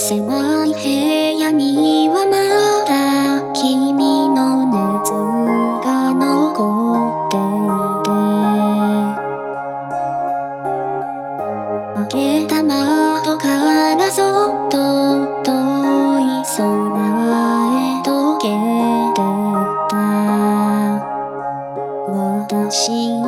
狭い部屋にはまだ君の熱が残っていて。開けた窓からそっと遠い空へ溶けてった。私